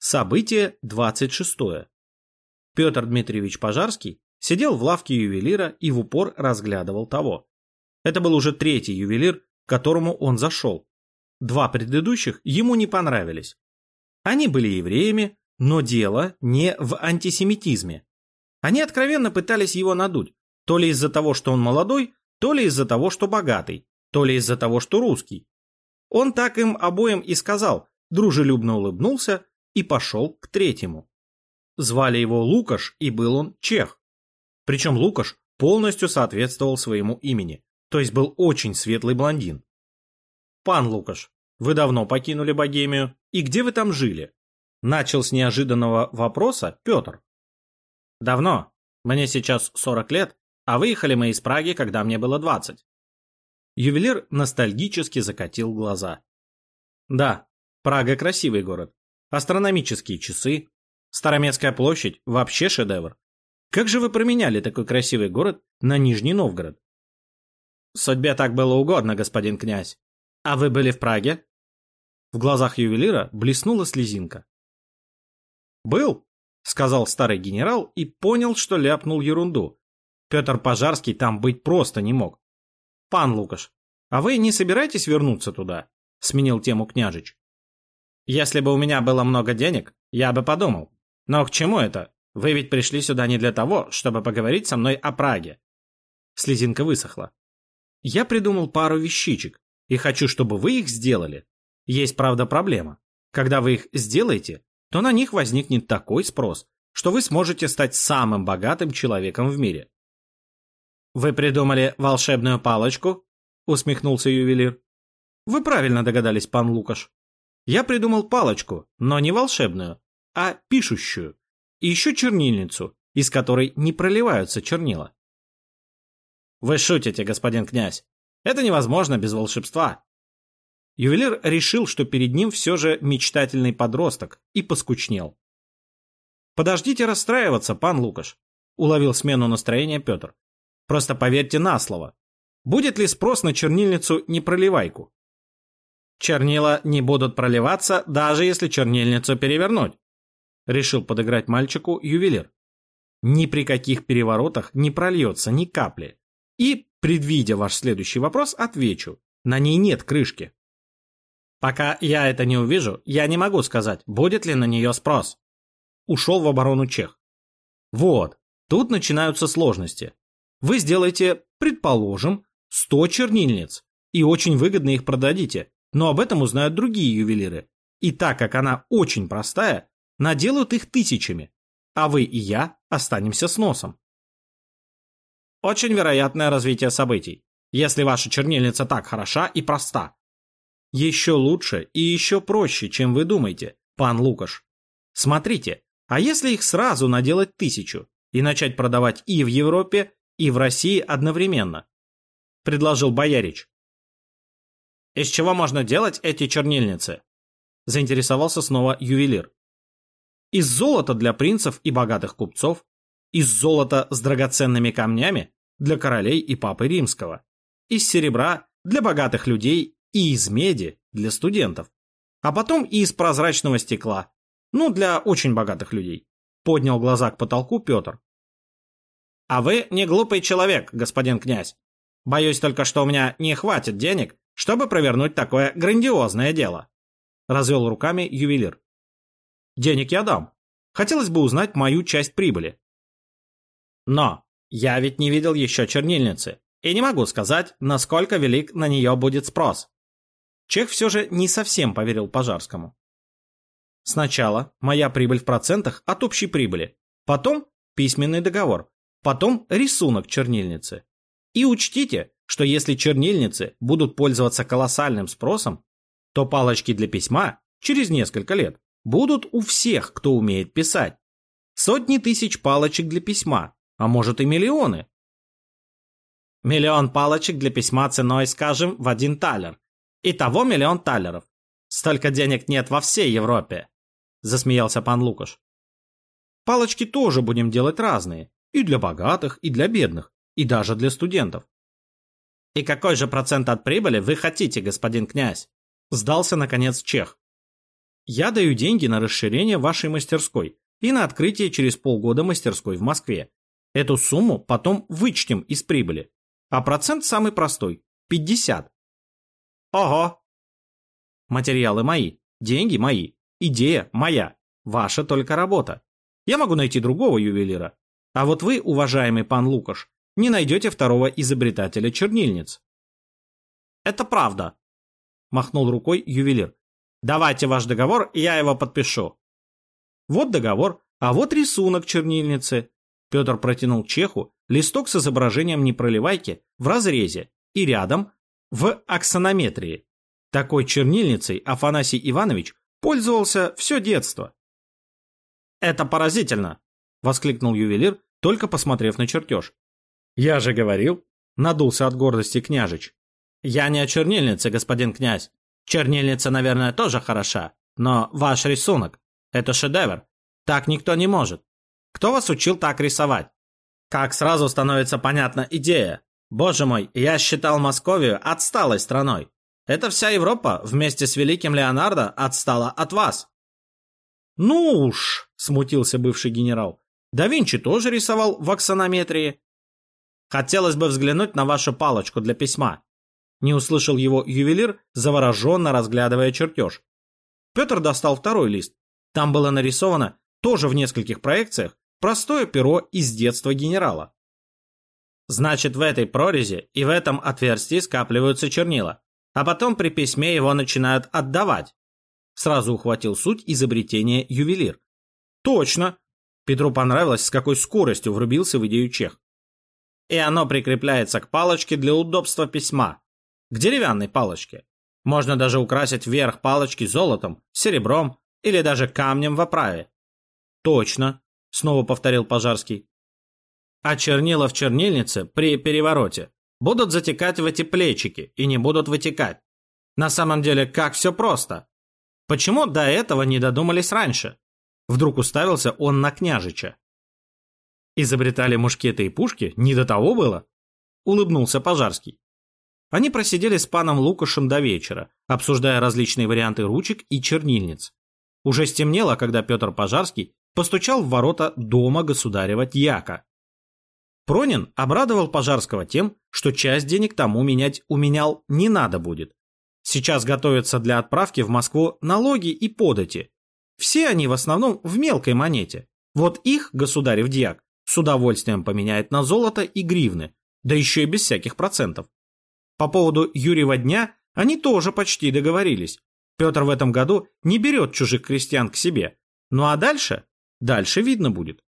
Событие 26. Петр Дмитриевич Пожарский сидел в лавке ювелира и в упор разглядывал того. Это был уже третий ювелир, к которому он зашел. Два предыдущих ему не понравились. Они были евреями, но дело не в антисемитизме. Они откровенно пытались его надуть, то ли из-за того, что он молодой, то ли из-за того, что богатый, то ли из-за того, что русский. Он так им обоим и сказал, дружелюбно улыбнулся и пошел к третьему. Звали его Лукаш, и был он чех. Причем Лукаш полностью соответствовал своему имени, то есть был очень светлый блондин. «Пан Лукаш, вы давно покинули Богемию, и где вы там жили?» Начал с неожиданного вопроса Петр. «Давно. Мне сейчас 40 лет, а выехали мы из Праги, когда мне было 20». Ювелир ностальгически закатил глаза. «Да, Прага красивый город. Астрономические часы, Староместская площадь – вообще шедевр. Как же вы променяли такой красивый город на Нижний Новгород? Судьбе так было угодно, господин князь. А вы были в Праге? В глазах ювелира блеснула слезинка. «Был», — сказал старый генерал и понял, что ляпнул ерунду. Петр Пожарский там быть просто не мог. «Пан Лукаш, а вы не собираетесь вернуться туда?» — сменил тему княжич. «Если бы у меня было много денег, я бы подумал. Но к чему это? Вы ведь пришли сюда не для того, чтобы поговорить со мной о Праге. Слезинка высохла. Я придумал пару вещичек и хочу, чтобы вы их сделали. Есть, правда, проблема. Когда вы их сделаете, то на них возникнет такой спрос, что вы сможете стать самым богатым человеком в мире. «Вы придумали волшебную палочку?» — усмехнулся ювелир. «Вы правильно догадались, пан Лукаш. Я придумал палочку, но не волшебную, а пишущую. И еще чернильницу, из которой не проливаются чернила. Вы шутите, господин князь. Это невозможно без волшебства. Ювелир решил, что перед ним все же мечтательный подросток, и поскучнел. «Подождите расстраиваться, пан Лукаш», — уловил смену настроения Петр. «Просто поверьте на слово. Будет ли спрос на чернильницу-непроливайку? Чернила не будут проливаться, даже если чернильницу перевернуть. Решил подыграть мальчику ювелир. Ни при каких переворотах не прольется ни капли. И, предвидя ваш следующий вопрос, отвечу. На ней нет крышки. Пока я это не увижу, я не могу сказать, будет ли на нее спрос. Ушел в оборону чех. Вот, тут начинаются сложности. Вы сделаете, предположим, 100 чернильниц и очень выгодно их продадите, но об этом узнают другие ювелиры. И так как она очень простая, наделают их тысячами, а вы и я останемся с носом. Очень вероятное развитие событий, если ваша чернильница так хороша и проста. Еще лучше и еще проще, чем вы думаете, пан Лукаш. Смотрите, а если их сразу наделать тысячу и начать продавать и в Европе, и в России одновременно? Предложил Боярич. Из чего можно делать эти чернильницы? Заинтересовался снова ювелир. Из золота для принцев и богатых купцов, из золота с драгоценными камнями для королей и папы римского, из серебра для богатых людей и из меди для студентов, а потом и из прозрачного стекла, ну, для очень богатых людей. Поднял глаза к потолку Петр. А вы не глупый человек, господин князь. Боюсь только, что у меня не хватит денег, чтобы провернуть такое грандиозное дело. Развел руками ювелир. Денег я дам. Хотелось бы узнать мою часть прибыли. Но я ведь не видел еще чернильницы и не могу сказать, насколько велик на нее будет спрос. Чех все же не совсем поверил Пожарскому. Сначала моя прибыль в процентах от общей прибыли, потом письменный договор, потом рисунок чернильницы. И учтите, что если чернильницы будут пользоваться колоссальным спросом, то палочки для письма через несколько лет будут у всех, кто умеет писать. Сотни тысяч палочек для письма, а может и миллионы. Миллион палочек для письма ценой, скажем, в один талер. Итого миллион талеров. Столько денег нет во всей Европе, засмеялся пан Лукаш. Палочки тоже будем делать разные, и для богатых, и для бедных, и даже для студентов. «И какой же процент от прибыли вы хотите, господин князь?» Сдался, наконец, чех. Я даю деньги на расширение вашей мастерской и на открытие через полгода мастерской в Москве. Эту сумму потом вычтем из прибыли. А процент самый простой – 50. Ого! Материалы мои, деньги мои, идея моя, ваша только работа. Я могу найти другого ювелира. А вот вы, уважаемый пан Лукаш, не найдете второго изобретателя чернильниц. Это правда, махнул рукой ювелир. Давайте ваш договор, и я его подпишу. Вот договор, а вот рисунок чернильницы. Петр протянул чеху листок с изображением непроливайки в разрезе и рядом в аксонометрии. Такой чернильницей Афанасий Иванович пользовался все детство. «Это поразительно!» – воскликнул ювелир, только посмотрев на чертеж. «Я же говорил!» – надулся от гордости княжич. «Я не о чернильнице, господин князь. Чернильница, наверное, тоже хороша, но ваш рисунок – это шедевр. Так никто не может. Кто вас учил так рисовать? Как сразу становится понятна идея. Боже мой, я считал Московию отсталой страной. Это вся Европа вместе с великим Леонардо отстала от вас. Ну уж, смутился бывший генерал. Да Винчи тоже рисовал в аксонометрии. Хотелось бы взглянуть на вашу палочку для письма. Не услышал его ювелир, завороженно разглядывая чертеж. Петр достал второй лист. Там было нарисовано, тоже в нескольких проекциях, простое перо из детства генерала. Значит, в этой прорези и в этом отверстии скапливаются чернила, а потом при письме его начинают отдавать. Сразу ухватил суть изобретения ювелир. Точно. Петру понравилось, с какой скоростью врубился в идею чех. И оно прикрепляется к палочке для удобства письма. К деревянной палочке. Можно даже украсить верх палочки золотом, серебром или даже камнем в оправе. Точно, снова повторил Пожарский. А чернила в чернильнице при перевороте будут затекать в эти плечики и не будут вытекать. На самом деле, как все просто. Почему до этого не додумались раньше? Вдруг уставился он на княжича. Изобретали мушкеты и пушки? Не до того было? Улыбнулся Пожарский. Они просидели с паном Лукашем до вечера, обсуждая различные варианты ручек и чернильниц. Уже стемнело, когда Петр Пожарский постучал в ворота дома государева Тьяка. Пронин обрадовал Пожарского тем, что часть денег тому менять уменял не надо будет. Сейчас готовятся для отправки в Москву налоги и подати. Все они в основном в мелкой монете. Вот их государев дьяк с удовольствием поменяет на золото и гривны, да еще и без всяких процентов. По поводу Юрьева дня они тоже почти договорились. Петр в этом году не берет чужих крестьян к себе. Ну а дальше? Дальше видно будет.